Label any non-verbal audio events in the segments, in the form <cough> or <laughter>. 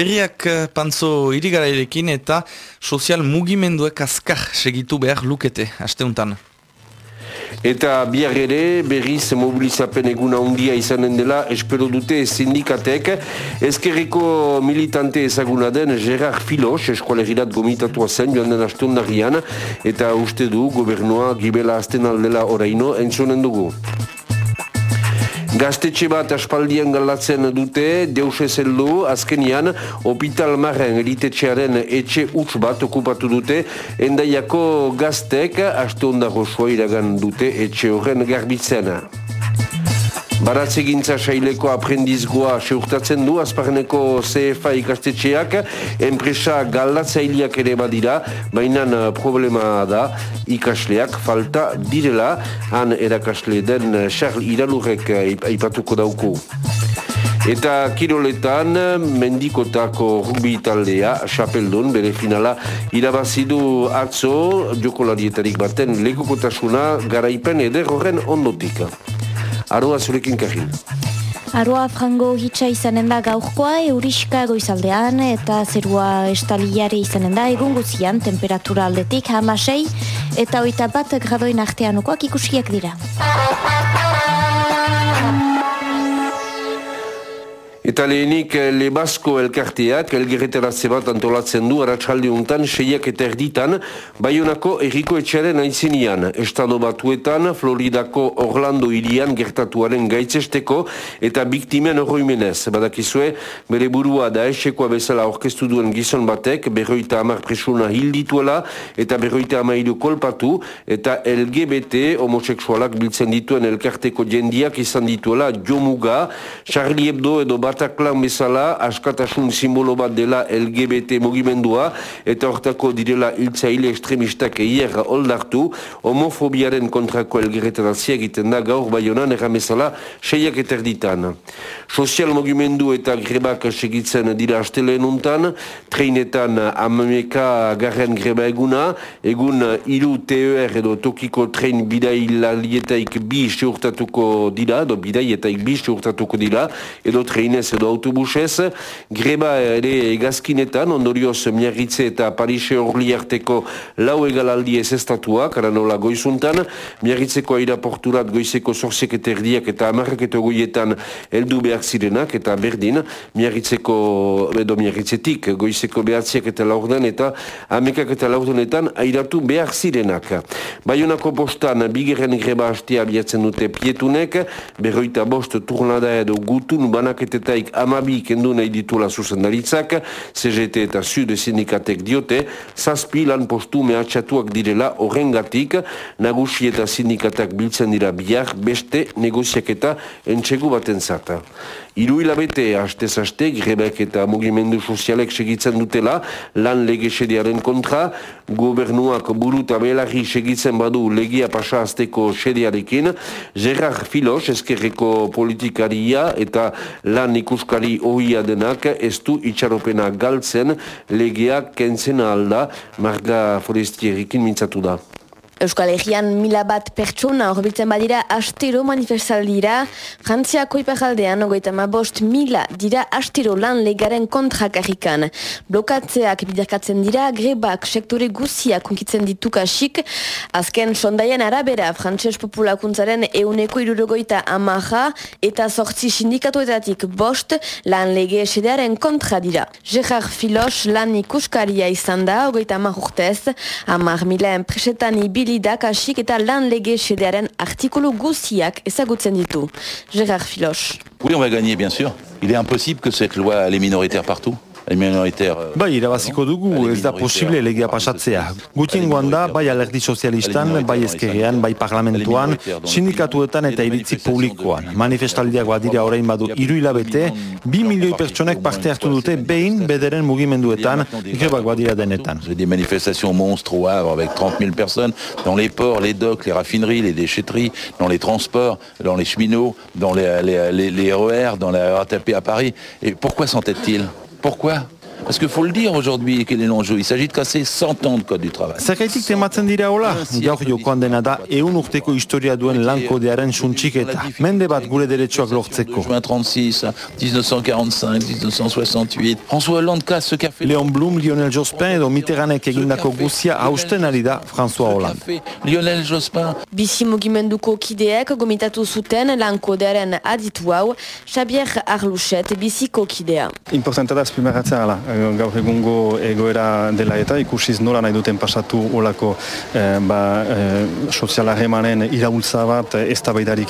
Berriak eh, pantzo irigarairekin eta sozial mugimenduek azkar segitu behar lukete, asteuntan. Eta bihar ere berriz mobilizapen eguna handia izanen dela espero dute sindikatek. Ezkerreko militante ezaguna den Gerard Filos, eskualerirat gomitatua zen joan den astundarian, eta uste du gobernua gibela azten aldela oraino entzonen dugu. Gaztetxe bat aspaldian galatzen dute, deus ezeldu, azkenian, opital marren eritetxearen etxe utz bat okupatu dute, endaiako gaztek, aste ondako iragan dute etxe horren garbitzena. Baratzegintza saileko aprendizgoa seurtatzen du, azparneko CFA ikastetxeak, enpresa galdatzaileak ere badira, baina problema da ikasleak falta direla, han erakasle den Charles Iralurek aipatuko dauku. Eta kiroletan, mendikotako rugbi taldea, xapeldun, bere finala, irabazidu atzo, jokolarietarik baten, legokotasuna garaipen eder horren ondotik. Aroa zurekin kajin. Aroa frango hitza izanen da gaurkoa, euriska goizaldean eta zerua estaliare izanen da egun guzian, temperatura aldetik hamasei eta oita bat gradoin arteanukoak ikusiak dira. Eta lehenik eh, Lebasko elkarteak elgerreteratze bat antolatzen du aratsalde untan seiak eta erditan Bayonako erriko etxearen aizinean. Estado batuetan Floridako Orlando irian gertatuaren gaitzesteko eta biktimen horroimenez. Badakizue, bere burua da esekoa bezala orkestu duen gizon batek berroita amar presuna hildituela eta berroita amairu kolpatu eta LGBT homoseksualak biltzen dituen elkarteko jendiak izan dituela jomuga, Charlie Hebdo edo bat Bataklan bezala askatasun simbolo bat dela LGBT mugimendua eta hortako direla iltzaile ekstremistak eier oldartu homofobiaren kontrako elgerretarazia egiten da gaur baionan erramezala seiak eterditan. Sozial mugimendu eta grebak segitzen dira asteleen untan, treinetan amameka garren greba eguna, egun iru TER edo tokiko trein bidai lalietaik bi seurtatuko dira, edo bidai eta bi seurtatuko dira, edo treinez edo autobusez, greba ere egazkinetan, ondorioz miarritze eta Parise horli arteko lau egalaldi ez estatua, karanola goizuntan, miarritzeko airaporturat goizeko zorzek eta erdiak eta amarrak eta goietan eldu behar zirenak eta berdin, miarritzeko, edo miarritzetik, goizeko behatziak eta laurden eta amekak eta laurdenetan airatu behar zirenak. Baionako postan, bigeren greba hastia abiatzen dute pietunek, berroita bost turnada edo gutun banaketetai Zuzendaritzak amabi kendu nahi ditula zuzendaritzak, CGT eta Sud sindikatek diote, zazpi lan postu mehatxatuak direla horrengatik, nagusi eta sindikatak biltzen dira bihar beste negoziak eta entxegu baten zata. Iru hilabete hastez haste, grebek eta mugimendu sozialek segitzen dutela, lan lege sediaren kontra, gobernuak buru eta belarri segitzen badu legia pasa azteko sediarekin, Gerard Filos, eskerreko politikaria eta lan ikuskari ohia denak, ez du itxaropena galtzen legeak kentzen alda, marga forestierikin mintzatu da. Euskal Herrian mila bat pertsona horbiltzen badira astiro manifestaldira, Frantziako ipajaldean ogoita ma bost mila dira astiro lan legaren kontrakarrikan. Blokatzeak biderkatzen dira, grebak sektore guzia konkitzen ditukasik, azken sondaien arabera Frantses populakuntzaren euneko irurogoita amaja eta sortzi sindikatuetatik bost lan lege esedearen kontra dira. Gerard Filos lan ikuskaria izan da, ogoita ma urtez, amar mila enpresetan ibili lidak asik eta lan lege sedearen artikulu guziak ezagutzen ditu. Gérard Filoche. Oui, on va gagner, bien sûr. Il est impossible que cette loi, elle est minoritaire partout. Euh, bai, irabaziko dugu, ez da posible legia pasatzea. Gutiengoan da, bai alerdi sozialistan, bai ezkerrean, bai parlamentuan, sindikatuetan eta iritzi publikoan. Manifestaldiak badira orain badu iru hilabete, bi milioi pertsonek parte hartu dute behin bederen mugimenduetan, grebak badira denetan. Des manifestations monstres au Havre avec 30 000 personnes, dans les ports, les docks, les raffineries, les déchetteries, dans les transports, dans les cheminots, dans les, les, les, les RER, dans la RATP à Paris. Et pourquoi s'entête-t-il Pourquoi? Parce qu'il faut le dire aujourd'hui, quel est l'enjeu Il s'agit de casser 100 ans de code du travail. Zergaitik tematzen dira hola, gaur jokoan dena da, eun urteko historia duen lankodearen suntxiketa. Mende bat gure deretsuak lortzeko. Juin 36, 1945, 1968. François Hollande casse ce fait... Léon Blum, Lionel Jospin edo Mitterrandek egindako guzia hausten ari da François Hollande. Lionel Jospin. Bizi mugimenduko kideek gomitatu zuten lankodearen aditu hau, Xabier Arluchet biziko kidea. Importanta da azpimarratzea gaur egungo egoera dela eta ikusiz nola nahi duten pasatu olako eh, ba, eh, soziala remanen iraultza bat ez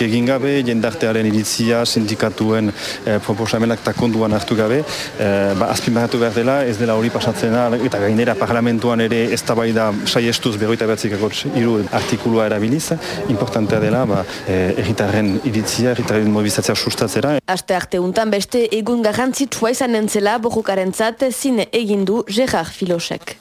egin gabe, jendartearen iritzia, sindikatuen eh, proposamenak takonduan hartu gabe, eh, ba, azpimarratu behar dela, ez dela hori pasatzen eta gainera parlamentuan ere ez tabaida saiestuz begoita behatzikako iru artikulua erabiliz, importantea dela, ba, eh, erritarren iritzia, erritarren mobilizatzea sustatzera. Aste arte untan beste egun garrantzitsua izan entzela borrokaren zat Francine Eguindou, Gérard Filochek.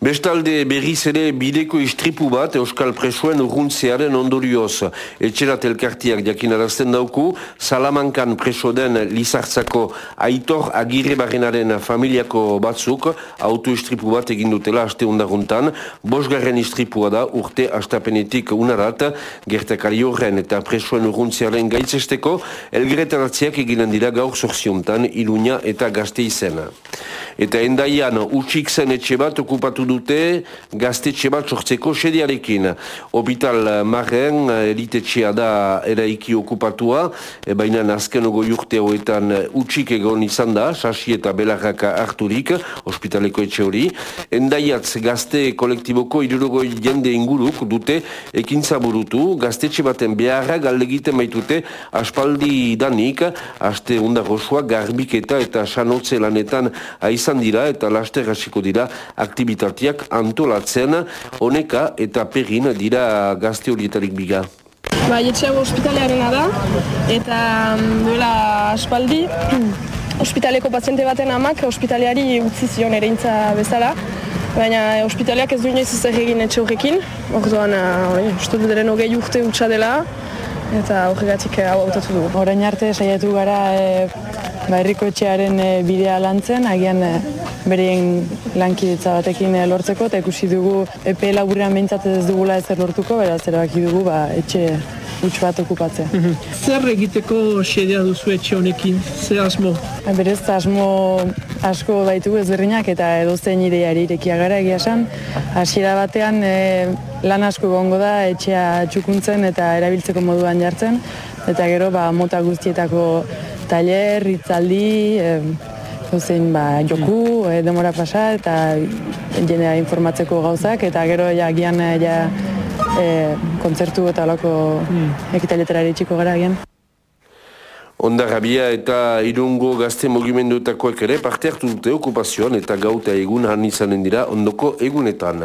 Bestalde berriz ere bideko istripu bat Euskal Presoen urruntzearen ondorioz. Etxerat elkartiak jakinarazten dauku, Salamankan preso den Lizartzako aitor agirre barrenaren familiako batzuk auto istripu bat egindutela aste undaruntan. Bosgarren istripua da urte astapenetik unarat, gertakari horren eta presoen urruntzearen gaitzesteko, elgeretaratziak eginen dira gaur zorziontan, Iluña eta Gazte izena. Eta endaian, utxik zen etxe bat okupatu dute gaztetxe bat sortzeko sediarekin. Hobital marren elitetxea da eraiki okupatua, e baina azken ogo jurte hoetan utxik egon izan da, sasi eta belarraka harturik, ospitaleko etxe hori. Endaiatz gazte kolektiboko irurogoi jende inguruk dute ekintza burutu, gaztetxe baten beharra galdegiten baitute aspaldi danik, aste undarrosua garbiketa eta sanotze lanetan aizan dira eta laster hasiko dira aktivitatea guztiak antolatzen honeka eta perin dira gazte horietarik biga. Ba, etxeago ospitalearena da, eta mm, duela aspaldi, <clears throat> ospitaleko paziente baten amak ospitaleari utzi zion ere bezala, baina ospitaleak ez du inoiz ez egin etxe horrekin, orduan, uh, uste dut deren hogei urte utxa dela, eta horregatik hau autatu dugu. Horain arte saiatu gara e, ba, herriko etxearen e, bidea lantzen, agian e, berien lankidetza batekin e, lortzeko, eta ikusi dugu epe laburrean behintzat ez dugula ezer lortuko, beraz erabaki dugu ba, etxe huts bat okupatzea. Mhm. Zer egiteko xedea duzu etxe honekin? Zer asmo? Ba, berez, asmo asko baitu ezberdinak eta edozein ideari irekia gara egia esan. Hasiera batean lan asko gongo da etxea txukuntzen eta erabiltzeko moduan jartzen. Eta gero ba, mota guztietako taller, itzaldi, e, ba, joku, e, demora pasa, eta jendea informatzeko gauzak, eta gero ja gian ja, e, kontzertu eta olako mm. ekitaletera eritxiko gara gian. Ondarrabia eta irungo gazte mugimenduetakoek ere parte hartu dute okupazioan eta gauta egun han izanen dira ondoko egunetan.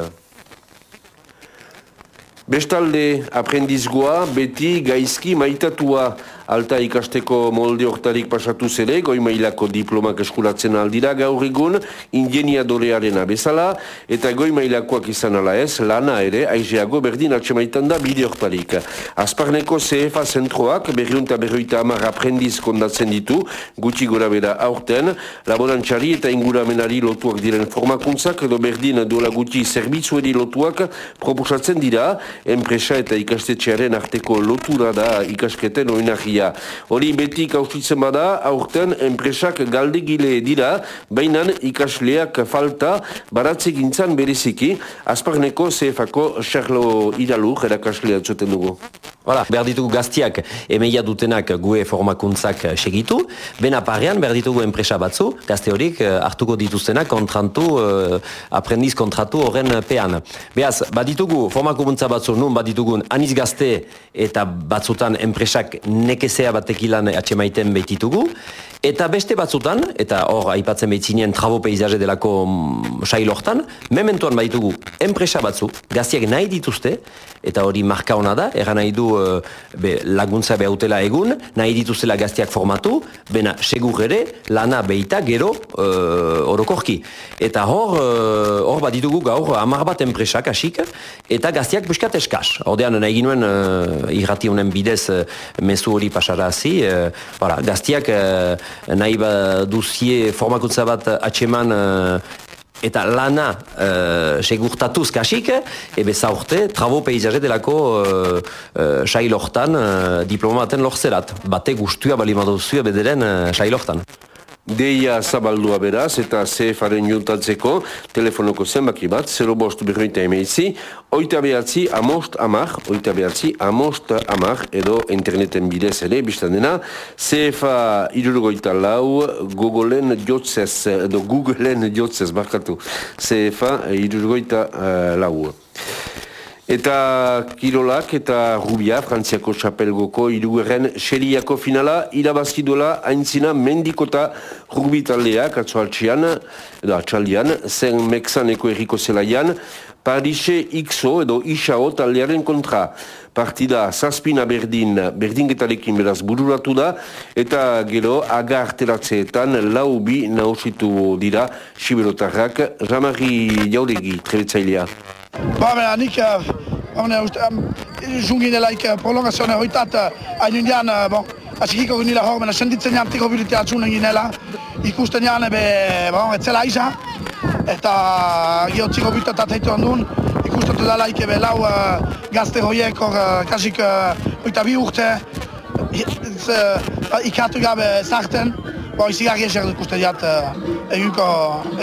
Bestalde, aprendizgoa, beti gaizki maitatua alta ikasteko molde hortarik pasatu zere, goi mailako diplomak eskuratzen aldira gaur egun, ingeniadorearen bezala, eta goi mailakoak izan ala ez, lana ere, aizeago berdin atxemaitan da bide hortarik. Azparneko CFA zentroak, berriunta berroita amar aprendiz kondatzen ditu, gutxi gora bera aurten, laborantxari eta inguramenari lotuak diren formakuntzak, edo berdin duela gutxi zerbitzueri lotuak proposatzen dira, enpresa eta ikastetxearen arteko lotura da ikasketen oinarri Hori beti kaustitzen bada, aurten enpresak galdegile dira, baina ikasleak falta baratze gintzan bereziki, azparneko CFako Charlo Iralu erakaslea txoten dugu. Hala, behar ditugu gaztiak emeia dutenak gue formakuntzak segitu, bena parean behar ditugu enpresa batzu, gazte horik eh, hartuko dituztenak kontrantu, uh, aprendiz kontratu horren pean. Beaz, baditugu formakuntza batzu, nun baditugun aniz gazte eta batzutan enpresak nekezea batekilan atxemaiten behititugu, Eta beste batzutan, eta hor aipatzen behitzinien trabo peizaje delako mm, sailortan, mementuan baitugu enpresa batzu, gaztiak nahi dituzte, eta hori marka hona da, eran nahi du be, laguntza behautela egun, nahi dituzela gaztiak formatu, bena segur ere lana behita gero uh, orokorki. Eta hor, uh, hor bat ditugu gaur amar bat enpresak asik, eta gaztiak buskat eskaz. Hordean nahi ginuen uh, irrati honen bidez uh, mezu hori pasarazi, uh, gaztiak uh, nahi ba duzie formakuntza bat atseman uh, eta lana uh, segurtatuz kasik, ebe zaurte, trabo peizaje delako uh, uh, sailortan uh, diplomaten lorzerat. Bate gustua bali maduzua bederen uh, sailortan. Deia zabaldua beraz eta CFaren juntatzeko telefonoko zenbaki bat, 0 bost berroita emeitzi, oita behatzi amost amar, oita behatzi amost amar, edo interneten bidez ere, biztan dena, CFA irurgoita lau, Googleen jotzez, edo Googleen jotzez, barkatu, CFA irurgoita uh, lau. Eta Kirolak eta Rubia, Frantziako Txapelgoko irugerren seriako finala, irabazi duela haintzina mendikota rubi taldeak atzoaltxian, edo atxaldian, zen meksaneko erriko zelaian, Parise Xo edo Isao taldearen kontra. Partida zazpina berdin, berdingetarekin beraz bururatu da, eta gero agarteratzeetan lau bi nausitu dira, Siberotarrak, Ramari Jauregi, trebetzailea. Ba, bera, nik, bera, uste, jungin elaik prolongazioan hoitat, hain undian, bon, azikiko gunila hor, bera, senditzen jan tiko bilite atzunen ginela, ikusten jan, ebe, bon, etzela aiza, eta gehotziko bitatat heitu handun, ikusten dela ebe lau uh, gazte hoiek hor, uh, kasik, uh, oita bi urte, uh, ikatu gabe zarten, Bon, izi gari eser dut uste diat egunko,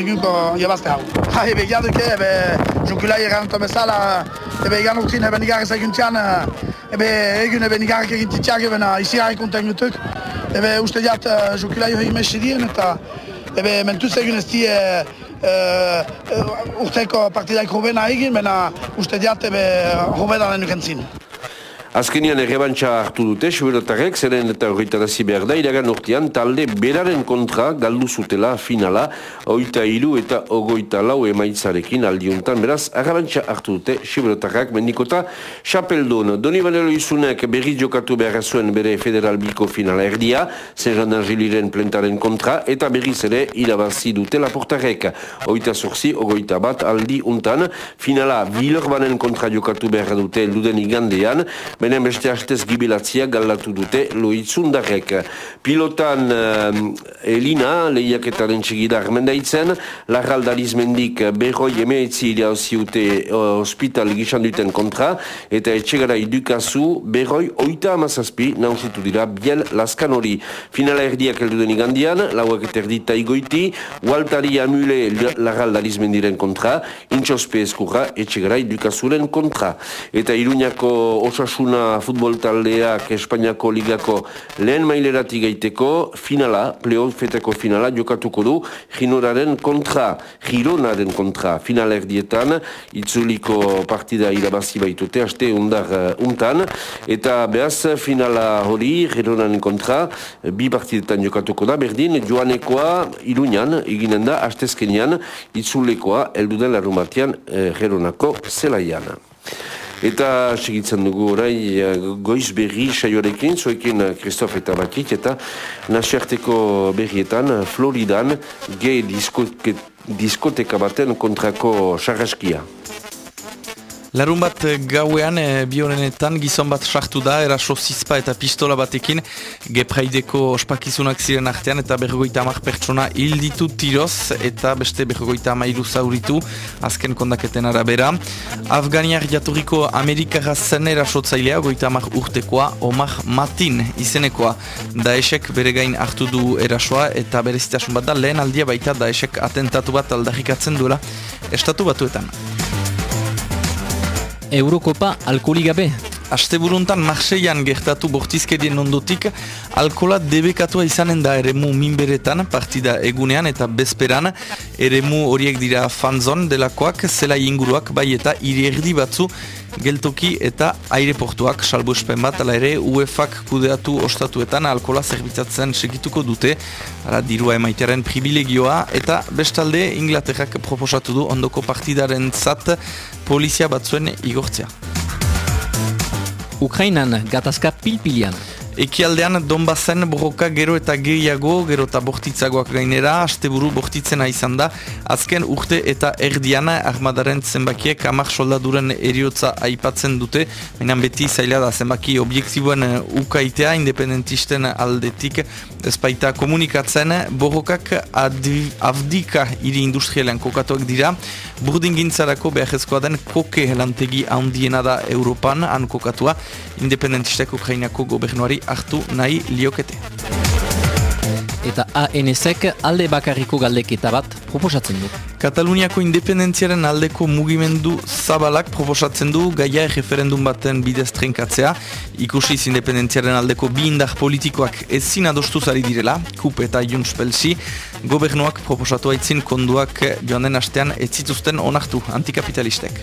egunko jabazte hau. Ha, ebe jaduke, ebe junkulai eranto bezala, ebe egan urtin ebe nigarez eguntzian, ebe egun ebe nigarek egintitxak ebe na izi gari konten gutuk. Ebe uste diat junkulai hori mesi dien eta ebe mentuz egun ez die urteko partidaik hobena egin, bena uste diat ebe hobedan enukentzin. Azkenian errebantxa hartu dute, suberotarek, zeren eta horretarazi behar da, iragan urtean talde beraren kontra galdu zutela finala, oita hiru eta ogoita lau emaitzarekin aldiuntan, beraz, errebantxa hartu dute, suberotarrak, mendikota, xapeldun, doni banero izunek berri jokatu behar zuen bere federal biko finala erdia, zerran angeliren plentaren kontra, eta berriz ere irabazi dute laportarek, oita zorzi, ogoita bat aldi untan, finala bilorbanen kontra jokatu behar dute luden igandean, Benen beste hastez gibilatzia galdatu dute loitzundarek. Pilotan uh, Elina, lehiaketaren txegida armendaitzen, larraldariz mendik berroi emeetzi iraoziute uh, hospital gizan duten kontra, eta etxegara idukazu berroi oita amazazpi nausitu dira biel laskan hori. Finala erdiak heldu den igandian, lauak eta erdita igoiti, Waltari amule larraldariz mendiren kontra, intxospe eskurra etxegara idukazuren kontra. Eta iruñako osasun Osasuna futbol taldeak Espainiako ligako lehen maileratik gaiteko finala, pleofeteko finala jokatuko du Ginoraren kontra, Gironaren kontra. Final erdietan, itzuliko partida irabazi baitute, haste undar uh, untan, eta behaz finala hori, Gironaren kontra, bi partidetan jokatuko da, berdin, joanekoa Iruñan, eginen da, hastezkenian, itzulekoa, elduden larumatian, uh, Gironako zelaian. Eta segitzen dugu orai eh, goiz berri saioarekin, zoekin Kristof eta Batik, eta nasiarteko berrietan Floridan gay diskoteka baten kontrako sarraskia. Larun bat eh, gauean e, bionenetan gizon bat sartu da eraso zizpa eta pistola batekin gepraideko ospakizunak ziren artean eta berrogoita amak pertsona hil ditu tiroz eta beste berrogoita amairu zauritu azken kondaketen arabera. Afganiar jaturiko Amerikara zen erasotzailea goita amak urtekoa Omar Matin izenekoa Daesek bere gain hartu du erasoa eta berezitasun bat da lehen aldia baita Daesek atentatu bat aldarrikatzen duela estatu batuetan. Eurokopa alkoholi gabe. Aste buruntan Marseian gertatu bortizkedien ondotik, alkola debekatua izanen da eremu minberetan, partida egunean eta bezperan, eremu horiek dira fanzon delakoak, zela inguruak, bai eta iri batzu, geltoki eta aireportuak salbo espen bat, ala ere UEFak kudeatu ostatuetan alkola zerbitzatzen segituko dute, ara dirua emaitearen privilegioa, eta bestalde Inglaterrak proposatu du ondoko partidaren zat polizia batzuen igortzea. Ukrainan gatazka pilpilian. Ekialdean Donbazen borroka gero eta gehiago, gero eta bortitzagoak gainera, asteburu bortitzena izan da, azken urte eta erdiana armadaren zenbakiek amak soldaduren eriotza aipatzen dute, menan beti zaila da zenbaki objektiboen uh, ukaitea independentisten aldetik, ezpaita komunikatzen, borrokak avdika hiri industrialean kokatuak dira, burdin gintzarako behar den koke lantegi handiena da Europan, han kokatua, independentistek Ukrainako gobernuari hartu nahi liokete. Eta ANSek alde bakarriko galdeketa bat proposatzen du. Kataluniako independentziaren aldeko mugimendu zabalak proposatzen du gaia referendum baten bidez trenkatzea. Ikusiz independentziaren aldeko bi indar politikoak ezin adostu zari direla, KUP eta Junspelsi, gobernuak proposatu aitzin konduak joan den astean ez zituzten onartu antikapitalistek.